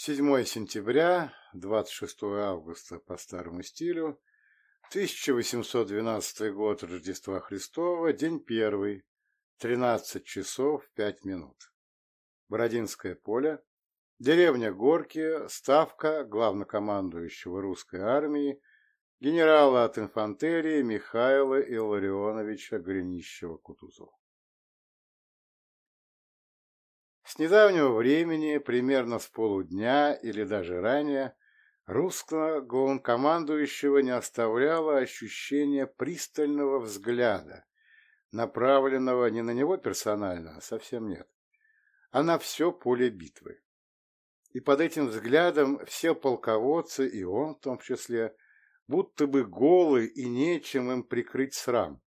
7 сентября, 26 августа по старому стилю, 1812 год Рождества Христова, день первый, 13 часов 5 минут. Бородинское поле, деревня Горки, ставка главнокомандующего русской армии, генерала от инфантерии Михаила Илларионовича Гринищева-Кутузова. С недавнего времени, примерно с полудня или даже ранее, русского главнокомандующего не оставляло ощущение пристального взгляда, направленного не на него персонально, а совсем нет, а на все поле битвы. И под этим взглядом все полководцы, и он в том числе, будто бы голы и нечем им прикрыть срам,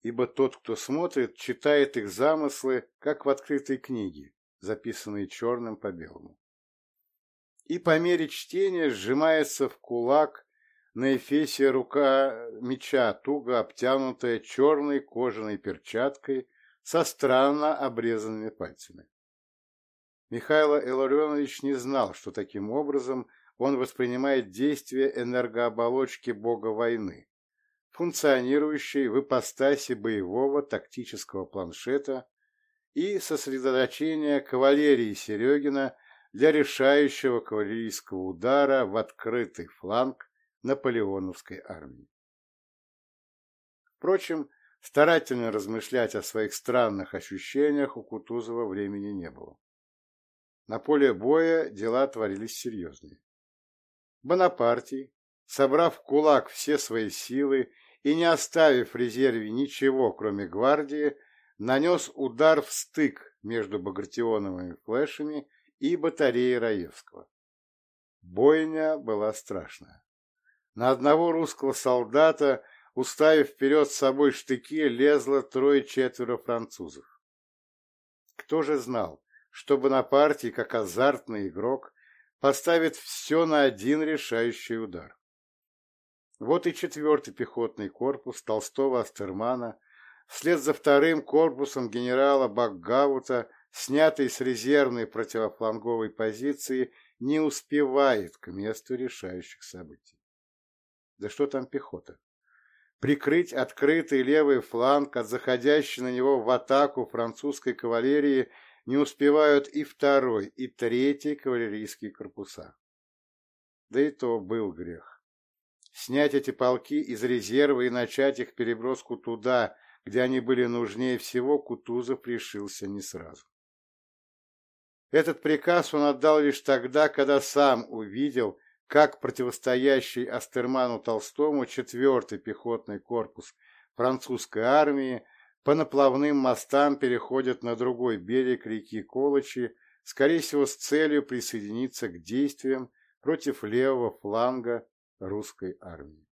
ибо тот, кто смотрит, читает их замыслы, как в открытой книге, записанные черным по белому. И по мере чтения сжимается в кулак на эфесе рука меча, туго обтянутая черной кожаной перчаткой со странно обрезанными пальцами. Михаил Илларионович не знал, что таким образом он воспринимает действие энергооболочки бога войны, функционирующей в ипостаси боевого тактического планшета и сосредоточения кавалерии Серегина для решающего кавалерийского удара в открытый фланг наполеоновской армии. Впрочем, старательно размышлять о своих странных ощущениях у Кутузова времени не было. На поле боя дела творились серьезные. Бонапартий, собрав в кулак все свои силы и не оставив в резерве ничего, кроме гвардии, нанес удар в стык между Багратионовыми флешами и батареей Раевского. Бойня была страшная. На одного русского солдата, уставив вперед с собой штыки, лезло трое-четверо французов. Кто же знал, что Бонапартий, как азартный игрок, поставит все на один решающий удар? Вот и четвертый пехотный корпус Толстого-Астермана вслед за вторым корпусом генерала Бакгаута, снятый с резервной противофланговой позиции, не успевает к месту решающих событий. Да что там пехота? Прикрыть открытый левый фланг от заходящей на него в атаку французской кавалерии не успевают и второй, и третий кавалерийские корпуса. Да и то был грех. Снять эти полки из резерва и начать их переброску туда, где они были нужнее всего, Кутузов решился не сразу. Этот приказ он отдал лишь тогда, когда сам увидел, как противостоящий Астерману Толстому четвертый пехотный корпус французской армии по наплавным мостам переходит на другой берег реки Колычи, скорее всего, с целью присоединиться к действиям против левого фланга русской армии.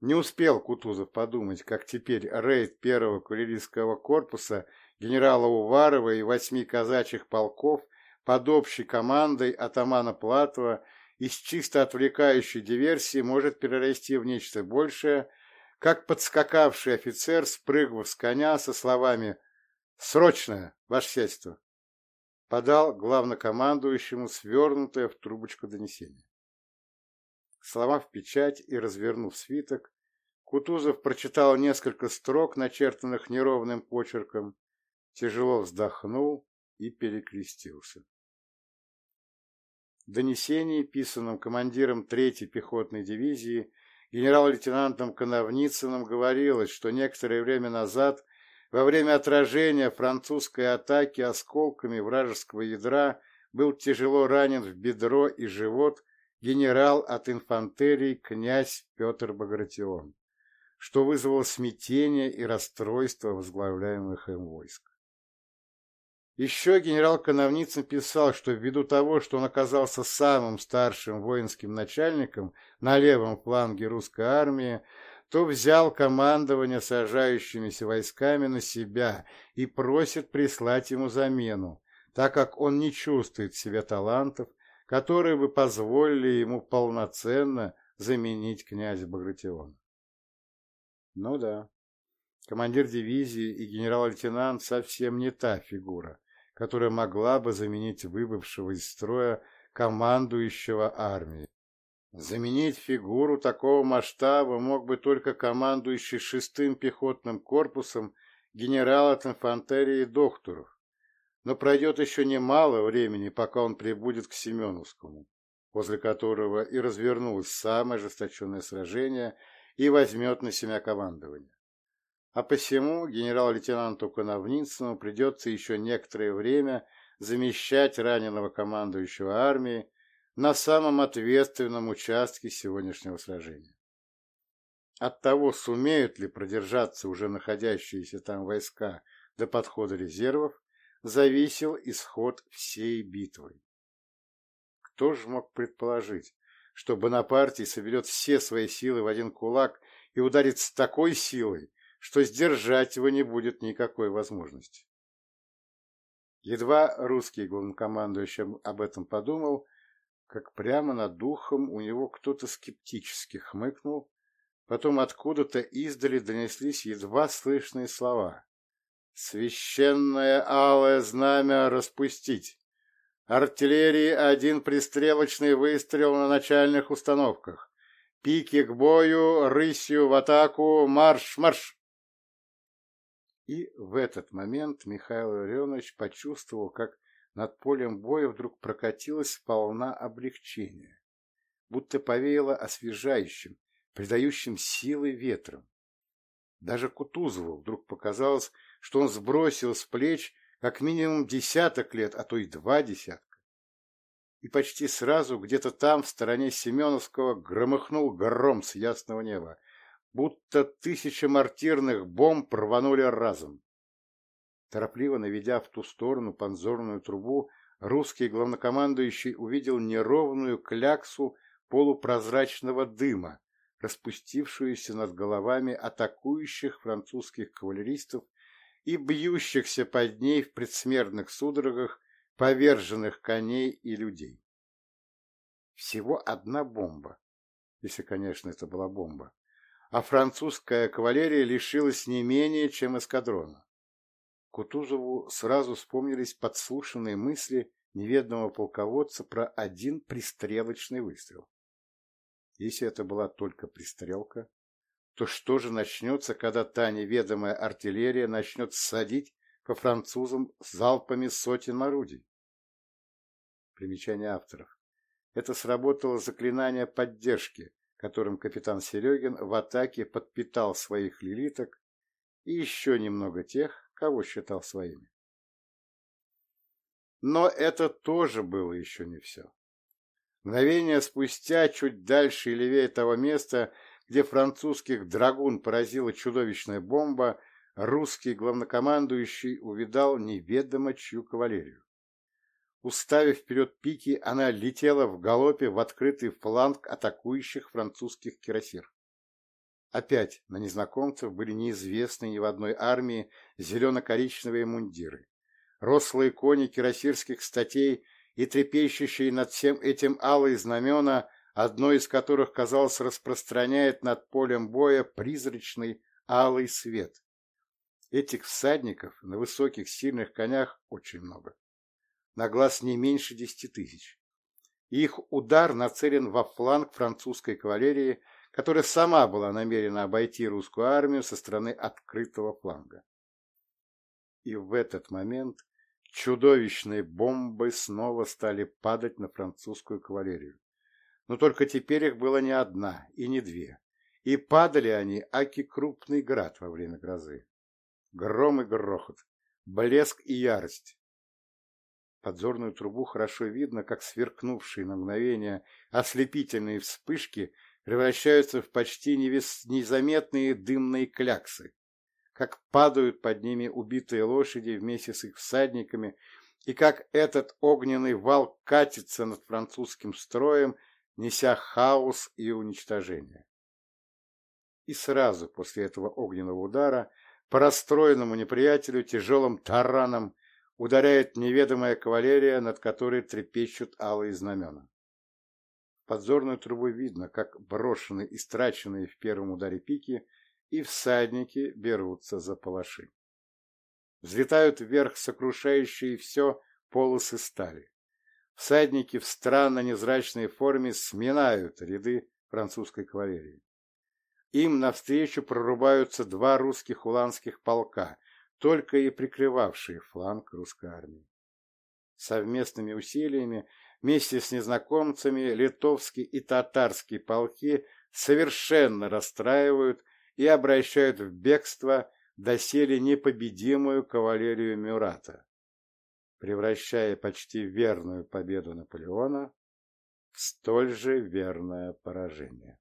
Не успел Кутузов подумать, как теперь рейд первого кавалерийского корпуса генерала Уварова и восьми казачьих полков под общей командой атамана Платова из чисто отвлекающей диверсии может перерасти в нечто большее, как подскакавший офицер, спрыгнув с коня со словами «Срочное, ваше сельство!» подал главнокомандующему свернутое в трубочку донесение. Сломав печать и развернув свиток, Кутузов прочитал несколько строк, начертанных неровным почерком, тяжело вздохнул и перекрестился. В донесении, писанном командиром третьей пехотной дивизии, генерал-лейтенантом Коновницыным говорилось, что некоторое время назад, во время отражения французской атаки осколками вражеского ядра, был тяжело ранен в бедро и живот генерал от инфантерии князь Петр Багратион, что вызвало смятение и расстройство возглавляемых им войск. Еще генерал Коновницын писал, что ввиду того, что он оказался самым старшим воинским начальником на левом фланге русской армии, то взял командование сражающимися войсками на себя и просит прислать ему замену, так как он не чувствует в себе талантов которые бы позволили ему полноценно заменить князя Багратиона. Ну да, командир дивизии и генерал-лейтенант совсем не та фигура, которая могла бы заменить выбывшего из строя командующего армией. Заменить фигуру такого масштаба мог бы только командующий шестым пехотным корпусом генерал от инфантерии Докторов, но пройдет еще немало времени, пока он прибудет к Семеновскому, возле которого и развернулось самое ожесточенное сражение и возьмет на себя командование. А посему генерал-лейтенанту Коновницыну придется еще некоторое время замещать раненого командующего армией на самом ответственном участке сегодняшнего сражения. От того, сумеют ли продержаться уже находящиеся там войска до подхода резервов, зависел исход всей битвы. Кто же мог предположить, что Бонапартий соберет все свои силы в один кулак и ударит с такой силой, что сдержать его не будет никакой возможности? Едва русский главнокомандующий об этом подумал, как прямо над духом у него кто-то скептически хмыкнул, потом откуда-то издали донеслись едва слышные слова. «Священное алое знамя распустить! Артиллерии один пристрелочный выстрел на начальных установках! Пики к бою, рысью в атаку, марш-марш!» И в этот момент Михаил Ильонович почувствовал, как над полем боя вдруг прокатилась волна облегчения, будто повеяло освежающим, придающим силы ветром. Даже Кутузову вдруг показалось, что он сбросил с плеч как минимум десяток лет, а то и два десятка. И почти сразу где-то там, в стороне Семеновского, громыхнул гром с ясного неба, будто тысячи мортирных бомб рванули разом. Торопливо наведя в ту сторону панзорную трубу, русский главнокомандующий увидел неровную кляксу полупрозрачного дыма, распустившуюся над головами атакующих французских кавалеристов и бьющихся под ней в предсмертных судорогах поверженных коней и людей. Всего одна бомба, если, конечно, это была бомба, а французская кавалерия лишилась не менее, чем эскадрона. Кутузову сразу вспомнились подслушанные мысли неведомого полководца про один пристрелочный выстрел. Если это была только пристрелка, то что же начнется, когда та неведомая артиллерия начнет садить по французам залпами сотен орудий? Примечание авторов. Это сработало заклинание поддержки, которым капитан Серегин в атаке подпитал своих лилиток и еще немного тех, кого считал своими. Но это тоже было еще не все. Мгновение спустя, чуть дальше и левее того места, где французских драгун поразила чудовищная бомба, русский главнокомандующий увидал неведомо чью кавалерию. Уставив вперед пики, она летела в галопе в открытый фланг атакующих французских кирасир. Опять на незнакомцев были неизвестны ни в одной армии зелено-коричневые мундиры. Рослые кони кирасирских статей и трепещущие над всем этим алые знамена, одно из которых, казалось, распространяет над полем боя призрачный алый свет. Этих всадников на высоких сильных конях очень много. На глаз не меньше десяти тысяч. Их удар нацелен во фланг французской кавалерии – которая сама была намерена обойти русскую армию со стороны открытого фланга. И в этот момент чудовищные бомбы снова стали падать на французскую кавалерию. Но только теперь их было не одна и не две, и падали они, аки крупный град во время грозы. Гром и грохот, блеск и ярость. Подзорную трубу хорошо видно, как сверкнувшие на мгновение ослепительные вспышки превращаются в почти невес... незаметные дымные кляксы, как падают под ними убитые лошади вместе с их всадниками, и как этот огненный вал катится над французским строем, неся хаос и уничтожение. И сразу после этого огненного удара по расстроенному неприятелю тяжелым тараном ударяет неведомая кавалерия, над которой трепещут алые знамена подзорную трубу видно, как брошенные и страченные в первом ударе пики и всадники берутся за палаши. Взлетают вверх сокрушающие все полосы стали. Всадники в странно незрачной форме сминают ряды французской кавалерии. Им навстречу прорубаются два русских уланских полка, только и прикрывавшие фланг русской армии. Совместными усилиями вместе с незнакомцами литовские и татарские полки совершенно расстраивают и обращают в бегство доселе непобедимую кавалерию Мюрата, превращая почти верную победу Наполеона в столь же верное поражение.